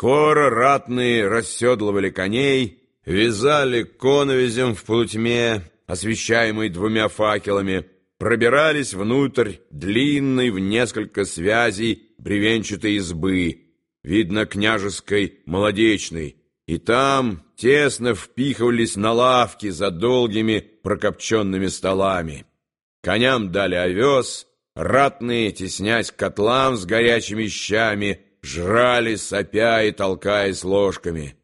Скоро ратные расседлывали коней, вязали коновизем в полутьме, освещаемой двумя факелами, пробирались внутрь длинной в несколько связей бревенчатой избы, видно, княжеской молодечной, и там тесно впихивались на лавки за долгими прокопченными столами. Коням дали овес, ратные, теснясь к котлам с горячими щами, жрали, сопя и толкаясь ложками.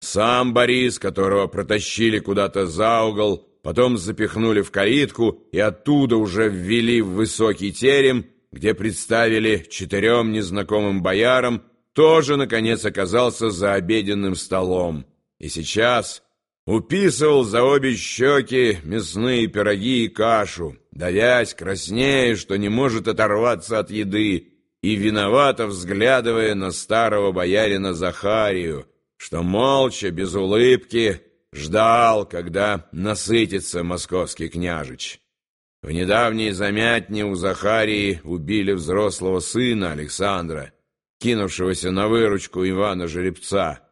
Сам Борис, которого протащили куда-то за угол, потом запихнули в калитку и оттуда уже ввели в высокий терем, где представили четырем незнакомым боярам, тоже, наконец, оказался за обеденным столом. И сейчас уписывал за обе щеки мясные пироги и кашу, давясь, краснея, что не может оторваться от еды, и виновато взглядывая на старого боярина Захарию, что молча, без улыбки, ждал, когда насытится московский княжич. В недавней замятне у Захарии убили взрослого сына Александра, кинувшегося на выручку Ивана Жеребца.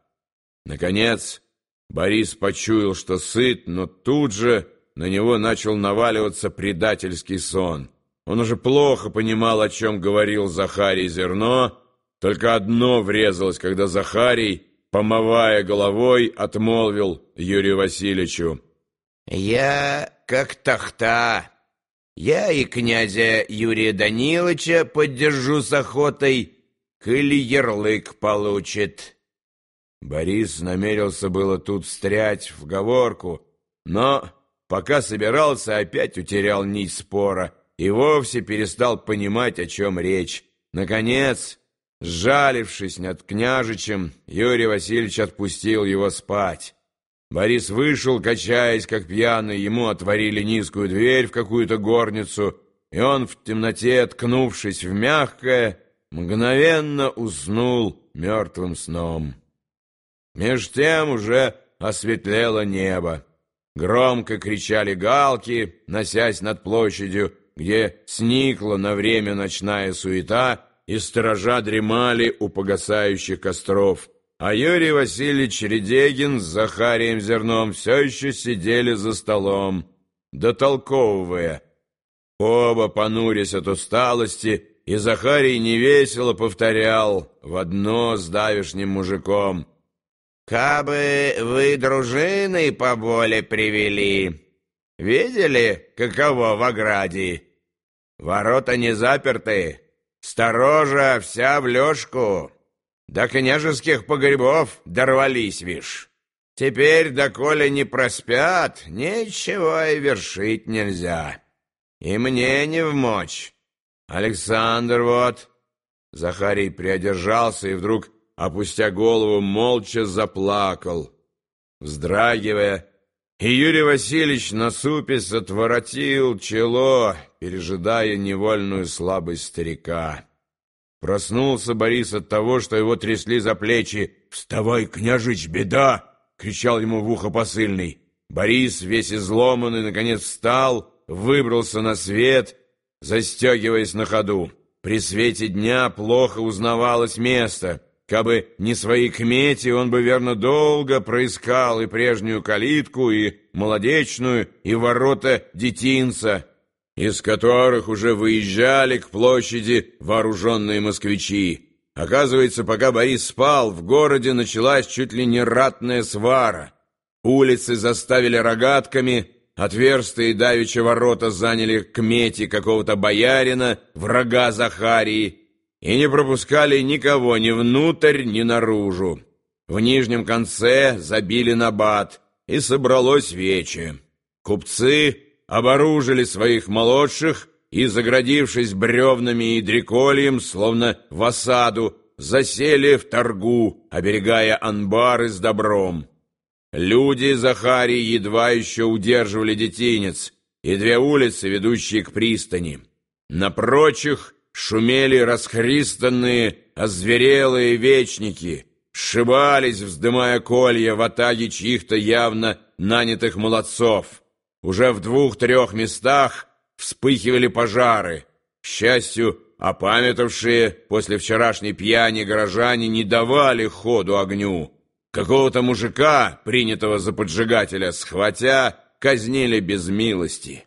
Наконец, Борис почуял, что сыт, но тут же на него начал наваливаться предательский сон — он уже плохо понимал, о чем говорил Захарий Зерно, только одно врезалось, когда Захарий, помывая головой, отмолвил Юрию Васильевичу. «Я как тахта. Я и князя Юрия Даниловича поддержу с охотой, коли ярлык получит». Борис намерился было тут встрять в говорку, но пока собирался, опять утерял нить спора — и вовсе перестал понимать, о чем речь. Наконец, сжалившись над княжичем, Юрий Васильевич отпустил его спать. Борис вышел, качаясь, как пьяный, ему отворили низкую дверь в какую-то горницу, и он в темноте, ткнувшись в мягкое, мгновенно уснул мертвым сном. Меж тем уже осветлело небо. Громко кричали галки, носясь над площадью, где сникла на время ночная суета, и сторожа дремали у погасающих костров. А Юрий Васильевич Редегин с Захарием Зерном все еще сидели за столом, дотолковывая. Оба, понурясь от усталости, и Захарий невесело повторял в одно с давешним мужиком. «Кабы вы дружины поболе привели, видели, каково в ограде?» Ворота не заперты, сторожа вся в лёжку. До княжеских погребов дорвались, вишь. Теперь, доколе не проспят, ничего и вершить нельзя. И мне не вмочь. Александр вот... Захарий приодержался и вдруг, опустя голову, молча заплакал. Вздрагивая, и Юрий Васильевич насупясь отворотил чело, пережидая невольную слабость старика. Проснулся Борис от того, что его трясли за плечи. «Вставай, княжич, беда!» — кричал ему в ухо посыльный. Борис, весь изломанный, наконец встал, выбрался на свет, застегиваясь на ходу. При свете дня плохо узнавалось место — Кабы не свои кмети, он бы, верно, долго проискал и прежнюю калитку, и молодечную, и ворота детинца, из которых уже выезжали к площади вооруженные москвичи. Оказывается, пока Борис спал, в городе началась чуть ли не ратная свара. Улицы заставили рогатками, отверстые давича ворота заняли кмети какого-то боярина, врага Захарии, и не пропускали никого ни внутрь, ни наружу. В нижнем конце забили на бат, и собралось вече. Купцы оборужили своих молодших и, заградившись бревнами и дрекольем, словно в осаду, засели в торгу, оберегая анбары с добром. Люди Захарии едва еще удерживали детинец и две улицы, ведущие к пристани. На прочих — шумели расхристанные, озверелые вечники, сшибались, вздымая колья в атаге чьих-то явно нанятых молодцов. Уже в двух-трех местах вспыхивали пожары. К счастью, опамятовавшие после вчерашней пьяни горожане не давали ходу огню. Какого-то мужика, принятого за поджигателя, схватя, казнили без милости.